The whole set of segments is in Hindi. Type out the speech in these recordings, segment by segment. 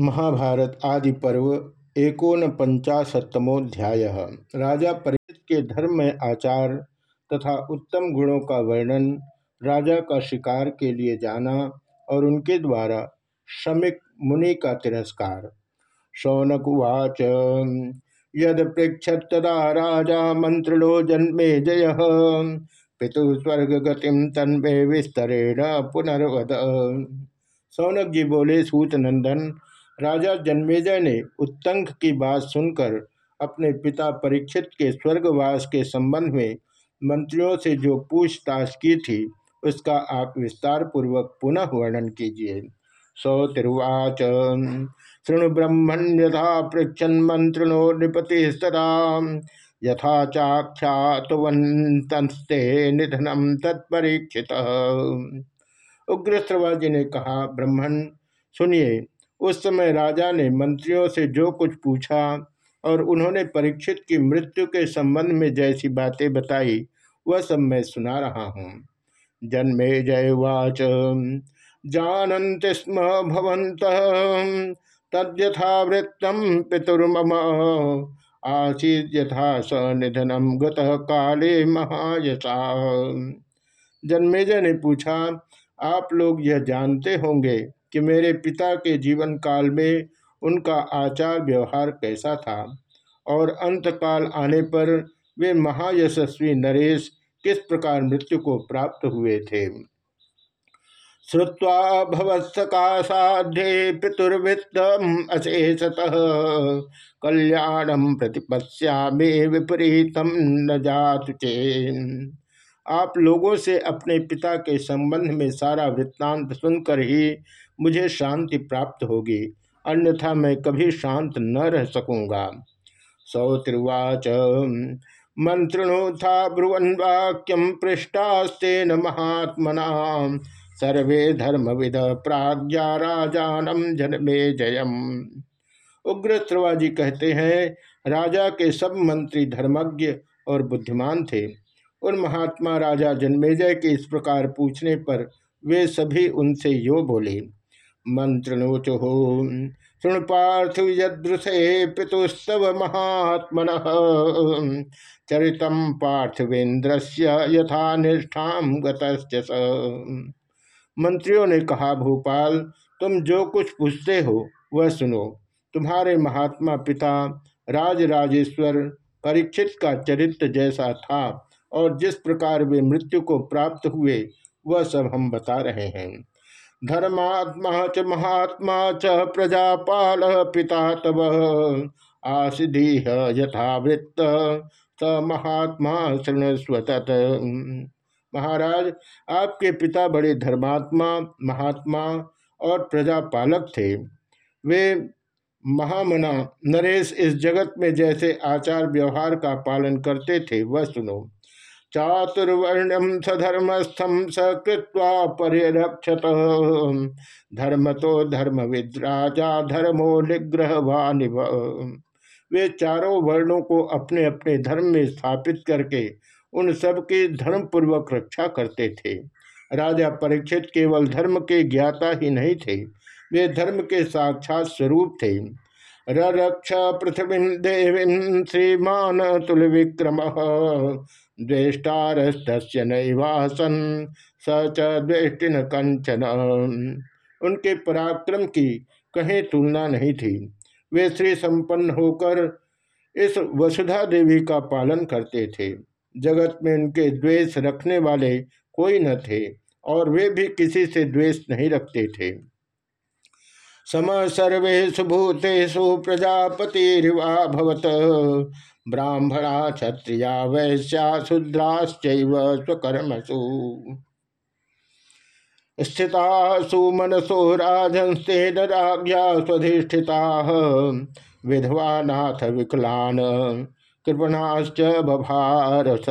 महाभारत आदि पर्व एकोन पंचाशतमोध्याय राजा परिचित के धर्म में आचार तथा उत्तम गुणों का वर्णन, राजा का शिकार के लिए जाना और उनके द्वारा श्रमिक मुनि का तिरस्कार। शौनक उवाच, यद पृक्षत तदा राजा मंत्रिलो जन्मे जय। पितु स्वर्ग गतिम तन्मे विस्तरेण पुनर्वद सौनक जी बोले, सूत नंदन राजा जन्मेजय ने उत्तंक की बात सुनकर अपने पिता परीक्षित के स्वर्गवास के संबंध में मंत्रियों से जो पूछताछ की थी, उसका आप विस्तार पूर्वक पुनः वर्णन कीजिए। सौ तिरुवाच शृणु ब्रह्मण यथा पृछन मंत्रिणो नृपति सदा। यथा चाख्यातवंतस्ते निधनम तत्परीक्षित। उग्र ने कहा ब्रह्मण सुनिए उस समय राजा ने मंत्रियों से जो कुछ पूछा और उन्होंने परीक्षित की मृत्यु के संबंध में जैसी बातें बताई, वह सब मैं सुना रहा हूँ। जन्मे जयवाच जानत स्म भवंत तद्यथावृत्तम पितुर्मम। आसीत यथा स निधनम गत काले महायशा जन्मेजय ने पूछा, आप लोग यह जानते होंगे कि मेरे पिता के जीवन काल में उनका आचार व्यवहार कैसा था और अंतकाल आने पर वे महायशस्वी नरेश किस प्रकार मृत्यु को प्राप्त हुए थे? श्रुवा भवत्सकाशाध्ये पितुर्वृत्तम अशेषतः कल्याणम प्रतिपश्यामे विपरीतम न जातु आप लोगों से अपने पिता के संबंध में सारा वृत्तांत सुनकर ही मुझे शांति प्राप्त होगी, अन्यथा मैं कभी शांत न रह सकूँगा। सौत्रिवाच था ब्रुवन वाक्यम पृष्ठास्तेन महात्मना। सर्वे धर्मविद प्राज्ञा राजानम जन्मे जयम। उग्र श्रवाजी कहते हैं, राजा के सब मंत्री धर्मज्ञ और बुद्धिमान थे। उन महात्मा राजा जन्मेजय के इस प्रकार पूछने पर वे सभी उनसे यो बोले। मंत्रणोचु शृणु पार्थ यदृशे पितुस्तव महात्मन। चरित पार्थिवेन्द्र यथा निष्ठा गतश्च मंत्रियों ने कहा, भोपाल, तुम जो कुछ पूछते हो, वह सुनो। तुम्हारे महात्मा पिता राज राजेश्वर परीक्षित का चरित्र जैसा था और जिस प्रकार वे मृत्यु को प्राप्त हुए, वह सब हम बता रहे हैं। धर्मात्मा च महात्मा च प्रजापाल पिता तव। आसिधीह यथावृत्त स महात्मा शृणस्वत महाराज, आपके पिता बड़े धर्मात्मा, महात्मा और प्रजापालक थे। वे महामना नरेश इस जगत में जैसे आचार व्यवहार का पालन करते थे, वह सुनो। चातुर्वर्ण्यम सधर्मस्थम सकृत्वा परिरक्षत धर्म तो धर्म विद्राजा धर्मो निग्रह वे चारों वर्णों को अपने अपने धर्म में स्थापित करके उन सब की धर्म पूर्वक रक्षा करते थे। राजा परीक्षित केवल धर्म के ज्ञाता ही नहीं थे, वे धर्म के साक्षात स्वरूप थे। रक्ष पृथ्वी देवी श्रीमान तुल विक्रम द्वेष्टारस्तस्य नैवासन स च द्वेष्टिन कंचन उनके पराक्रम की कहीं तुलना नहीं थी। वे श्री संपन्न होकर इस वसुधा देवी का पालन करते थे। जगत में उनके द्वेष रखने वाले कोई न थे और वे भी किसी से द्वेष नहीं रखते थे। सम सर्वेशु भूतेषु प्रजापतिवा भवत। ब्राह्मणा क्षत्रिया वैश्या शूद्राश्च स्वकर्मसु। स्थिता सुमनसो राजंस्तेन राज्ञा स्वधिष्ठिता। विधवा नाथ विकलान, कृपणाश्च बभारस।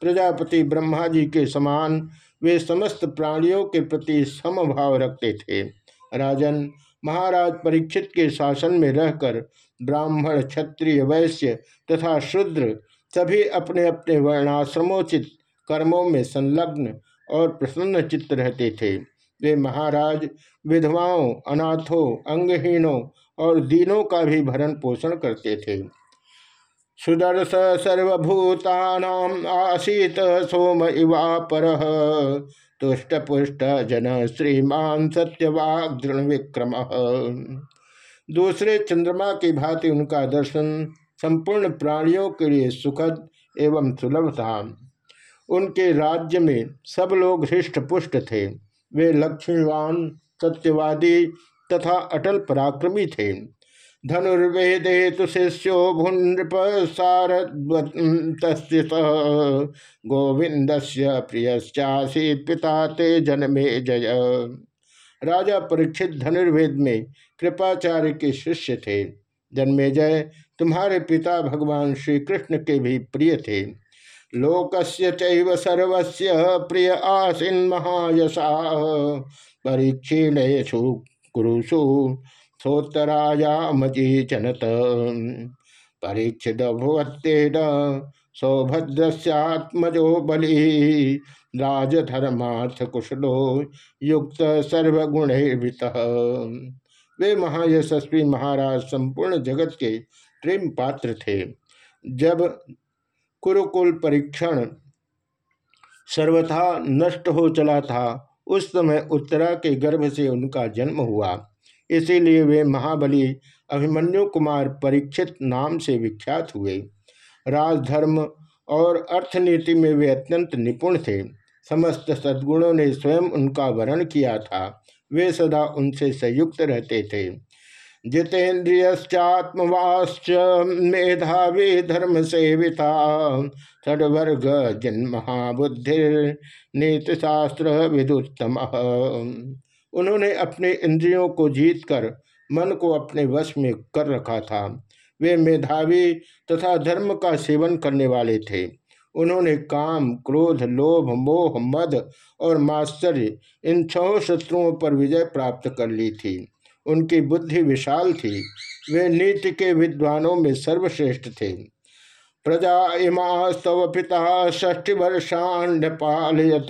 प्रजापति ब्रह्मा जी के समान वे समस्त प्राणियों के प्रति समभाव रखते थे। राजन, महाराज परीक्षित के शासन में रहकर ब्राह्मण, क्षत्रिय, वैश्य तथा शूद्र सभी अपने अपने वर्णाश्रमोचित कर्मों में संलग्न और प्रसन्न चित्त रहते थे। वे महाराज, विधवाओं, अनाथों, अंगहीनों और दीनों का भी भरण पोषण करते थे। सुदर्श सर्वभूतानाम आसीत सोम इवा पर तुष्ट पुष्ट जन श्रीमान सत्यवाग विक्रम। दूसरे चंद्रमा की भांति उनका दर्शन संपूर्ण प्राणियों के लिए सुखद एवं सुलभ था। उनके राज्य में सब लोग हृष्ट पुष्ट थे। वे लक्ष्मीवान, सत्यवादी तथा अटल पराक्रमी थे। धनुर्वेदे तो शिष्यो भुनृप सारद्वत गोविंद से प्रियश्चासी पिता ते जन्मे जय। राजा परीक्षित धनुर्वेद में कृपाचार्य के शिष्य थे। जन्मे जय, तुम्हारे पिता भगवान श्री कृष्ण के भी प्रिय थे। लोकस्य चैव सर्वस्य प्रिय आसीन महायशा। परीक्षीणेशु कुरुषु सोत्तरायामजीचनत परीक्षित भुवत्तेन सौभद्रस्यात्मजो बलि राजधर्मार्थ कुशलो युक्त सर्वगुणैर्भित वे महायशस्वी महाराज संपूर्ण जगत के प्रेम पात्र थे। जब कुरुकुल परीक्षण सर्वथा नष्ट हो चला था, उस समय उत्तरा के गर्भ से उनका जन्म हुआ। इसीलिए वे महाबली अभिमन्यु कुमार परीक्षित नाम से विख्यात हुए। राजधर्म और अर्थनीति में वे अत्यंत निपुण थे। समस्त सद्गुणों ने स्वयं उनका वर्ण किया था। वे सदा उनसे संयुक्त रहते थे। जितेन्द्रियश्चात्मवाश्च मेधावी धर्म सेविता, षडवर्ग नीति शास्त्र विदुत्तम उन्होंने अपने इंद्रियों को जीतकर मन को अपने वश में कर रखा था। वे मेधावी तथा धर्म का सेवन करने वाले थे। उन्होंने काम, क्रोध, लोभ, मोह, मद और माश्चर्य इन छह शत्रुओं पर विजय प्राप्त कर ली थी। उनकी बुद्धि विशाल थी। वे नीति के विद्वानों में सर्वश्रेष्ठ थे। प्रजा इमा स्तव पिता ष्ठी वर्षाण्ड पालयत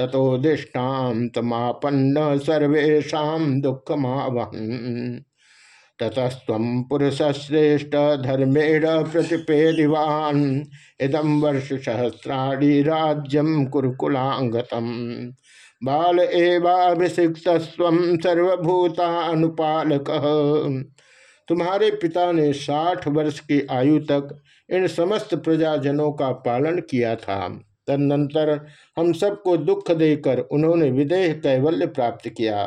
तथोदिष्टान्तमापन्न सर्वेशा दुखमावहन। ततस्व पुरुषश्रेष्ठ धर्मेण प्रतिपेदिवान। वर्ष सहस्राणी राज्यम कुरुकुलांगतम बाल एवाभिषिक्त सर्वभूतानुपालक। तुम्हारे पिता ने साठ वर्ष की आयु तक इन समस्त प्रजाजनों का पालन किया था। तदनंतर हम सबको दुख देकर उन्होंने विदेह कैवल्य प्राप्त किया।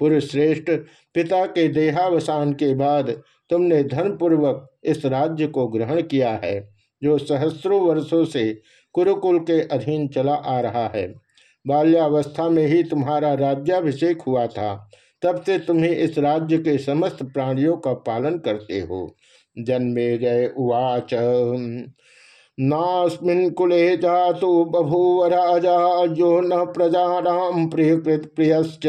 पुरुष श्रेष्ठ पिता के देहावसान के बाद तुमने धर्मपूर्वक इस राज्य को ग्रहण किया है, जो सहस्रों वर्षों से कुरुकुल के अधीन चला आ रहा है। बाल्यावस्था में ही तुम्हारा राज्याभिषेक हुआ था, तब से तुम्हें इस राज्य के समस्त प्राणियों का पालन करते हो। जन्मे जय उवाच। नास्मिन कुले जातु बभूव राजा जो न प्रजानाम प्रियकृत प्रियश्च।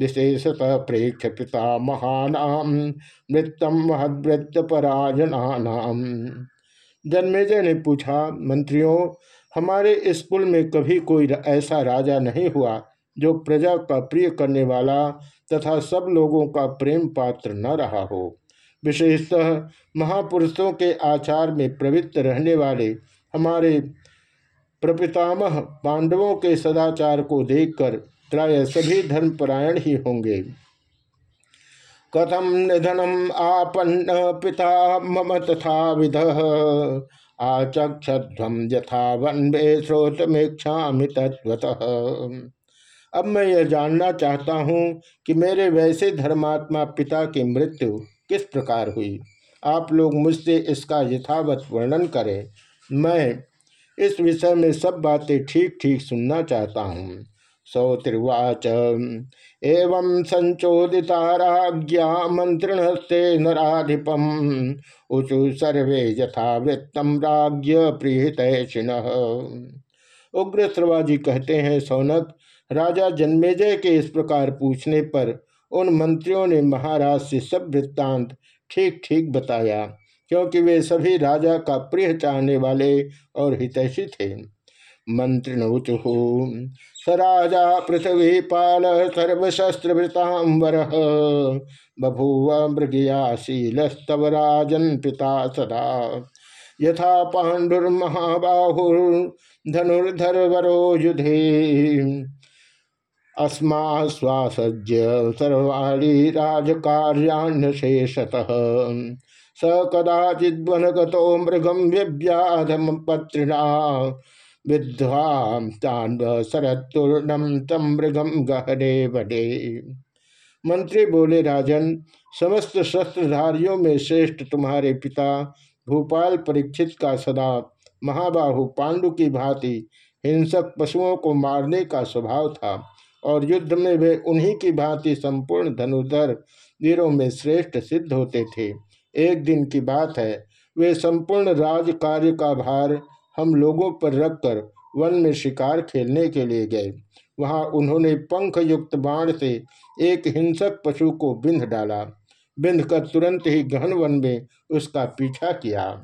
विशेषतः प्रेक्ष पिता महानाम मृतम महद्वृत्त पराजनानाम जन्मेजय ने पूछा, मंत्रियों, हमारे इस कुल में कभी कोई ऐसा राजा नहीं हुआ जो प्रजा का प्रिय करने वाला तथा सब लोगों का प्रेम पात्र न रहा हो। विशेषतः महापुरुषों के आचार में प्रवृत्त रहने वाले हमारे प्रपितामह पांडवों के सदाचार को देखकर प्राय सभी धर्मपरायण ही होंगे। कथम निधनम आपन्न पिता मम तथा विध? आचक्षध्वम यथा वन्वे श्रोतमेक्षा तत्वतः अब मैं यह जानना चाहता हूँ कि मेरे वैसे धर्मात्मा पिता की मृत्यु किस प्रकार हुई? आप लोग मुझसे इसका यथावत वर्णन करें। मैं इस विषय में सब बातें ठीक ठीक सुनना चाहता हूँ। सौतिर्वाच, एवं संचोदिता राज्ञा मंत्रिणस्ते नाधिपम ऊचु सर्वे यथावृत्तम राज्य प्रीहित उग्र श्रवाजी कहते हैं, सौनक, राजा जन्मेजय के इस प्रकार पूछने पर उन मंत्रियों ने महाराज से सब वृत्तांत ठीक ठीक बताया, क्योंकि वे सभी राजा का प्रिय चाहने वाले और हितैषी थे। मंत्रिणुचु स राजा पृथ्वी पाल सर्वशस्त्र सर्वशस्त्रवृतांबर बभूव मृगयाशीलस्तव राजन पिता सदा। यथा पाण्डुर्महाबाहुर्धनुर्धरवरो युधे अस्मा स्वासज्य सर्वाणी राजकार्याण्यशेषतः स कदाचिद्वन गो मृगम व्यव्याधम पत्रिणा। विद्वाम तम मृगम गहरे बडे मंत्री बोले, राजन, समस्त शस्त्रधारियों में श्रेष्ठ तुम्हारे पिता, भूपाल परीक्षित का सदा, महाबाहु पांडु की भांति, हिंसक पशुओं को मारने का स्वभाव था। और युद्ध में वे उन्हीं की भांति संपूर्ण धनुधर वीरों में श्रेष्ठ सिद्ध होते थे। एक दिन की बात है, वे संपूर्ण राज कार्य का भार हम लोगों पर रखकर वन में शिकार खेलने के लिए गए। वहाँ उन्होंने पंख युक्त बाण से एक हिंसक पशु को बिंध डाला। बिंध कर तुरंत ही गहन वन में उसका पीछा किया।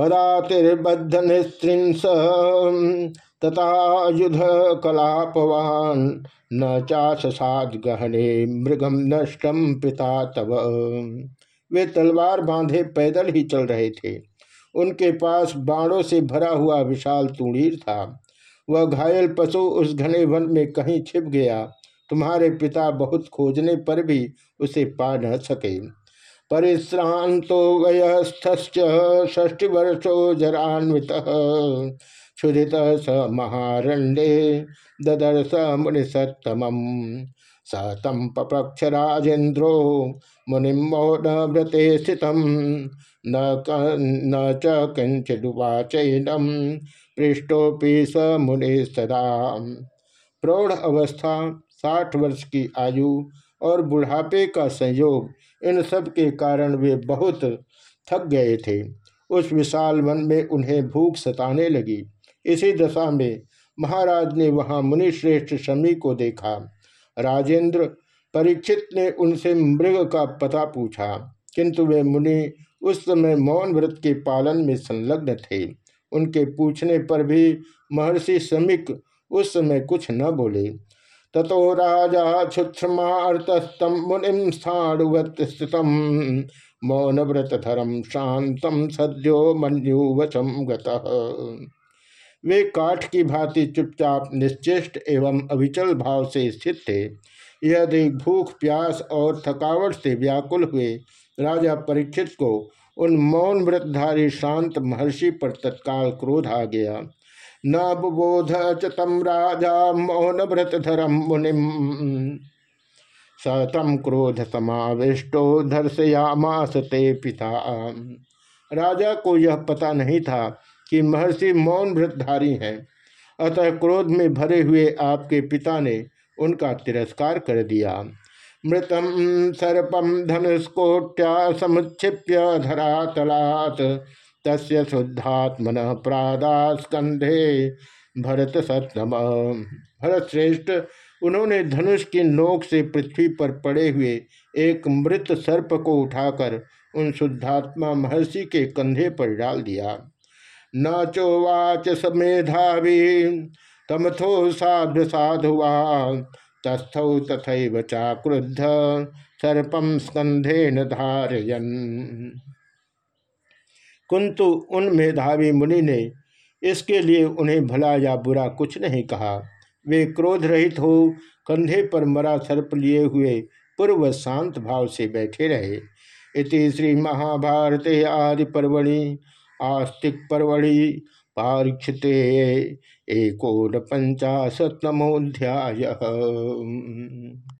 पदातिर्बद्ध निस्त्रिंस तथा युध कलापवान न चासाद गहने मृगम नष्टम पिता तव। वे तलवार बांधे पैदल ही चल रहे थे। उनके पास बाणों से भरा हुआ विशाल तूणीर था। वह घायल पशु उस घने वन में कहीं छिप गया। तुम्हारे पिता बहुत खोजने पर भी उसे पा न सके। परिश्रांतो वयस्थ ष्टी वर्षो जरान्वित। क्षुदित स महारण्ये ददर्श मुनिसत्तम स तम पपक्ष राजेन्द्रो मुनि मौन व्रते स्थित न च किंचिदुवाचैनम पृष्ठोपि स मुनि सदा। प्रौढ़ अवस्था साठ वर्ष की आयु और बुढ़ापे का संयोग इन सब के कारण वे बहुत थक गए थे। उस विशाल वन में उन्हें भूख सताने लगी। इसी दशा में महाराज ने वहाँ मुनिश्रेष्ठ शमी को देखा। राजेंद्र परीक्षित ने उनसे मृग का पता पूछा, किंतु वे मुनि उस समय मौन व्रत के पालन में संलग्न थे। उनके पूछने पर भी महर्षि समिक उस समय कुछ न बोले। ततो राजा क्षुत्मार्तस्तम मुनिम स्थाणुवत स्थित। मौन व्रत धरम शांतम सद्यो मन्युवचम गतः। वे काठ की भांति चुपचाप, निश्चेष्ट एवं अविचल भाव से स्थित थे। यह देख भूख, प्यास और थकावट से व्याकुल हुए, राजा परीक्षित को उन मौन व्रतधारी शांत महर्षि पर तत्काल क्रोध आ गया। न च तम राजा मौन व्रत धरम मुनि सतम क्रोध समाविष्टो धर्षयामास ते पिता। राजा को यह पता नहीं था कि महर्षि मौन व्रतधारी हैं, अतः क्रोध में भरे हुए आपके पिता ने उनका तिरस्कार कर दिया। मृतम सर्पम धनुष्कोट्या समुच्छिप्य धरातलात्। तस्य शुद्धात्मन प्रादास्कंधे भरत सत्तम भरत श्रेष्ठ, उन्होंने धनुष की नोक से पृथ्वी पर पड़े हुए एक मृत सर्प को उठाकर उन शुद्धात्मा महर्षि के कंधे पर डाल दिया। न चोवाच समेधावी तमथो साधु साधुवा तस्थौ तथा चाक्रुद्ध सर्पम स्कंधे न धारयन। कुंतु उन मेधावी मुनि ने इसके लिए उन्हें भला या बुरा कुछ नहीं कहा। वे क्रोध रहित हो कंधे पर मरा सर्प लिए हुए पूर्व शांत भाव से बैठे रहे। इति श्री महाभारत आदि पर्वणि, आस्तिक पर्वणि, पारीक्षिते एकोन पंचाशतमोध्याय